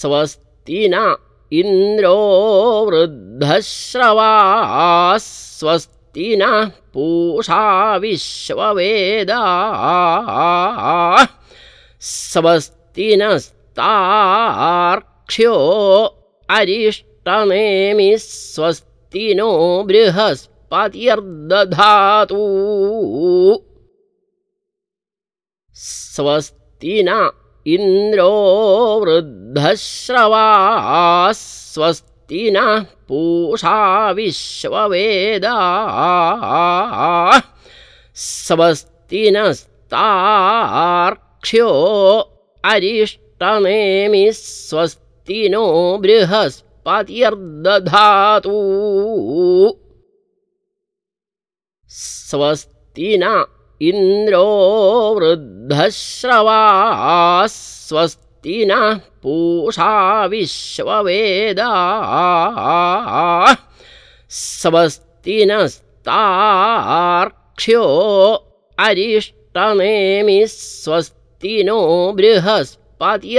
स्वस्ति न इन्द्रो वृद्धश्रवा स्वस्ति नः पूषा विश्ववेदा। स्वस्ति नस्तार्क्ष्यो अरिष्टनेमि स्वस्ति नो बृहस्पतिर्दधातु। स्वस्ति न इन्द्रो वृद्धश्रवा स्वस्ति नः पूषा विश्ववेदा। स्वस्ति नस्तार्क्ष्यो अरिष्टनेमि स्वस्ति नो बृहस्पतिर्दधातु। स्वस्ति न इन्द्रो वृद्धश्रवा स्वस्ति नः पूषा विश्ववेदा। स्वस्ति नस्तार्क्ष्यो अरिष्टनेमि स्वस्ति नो बृहस्पतिर्दधातु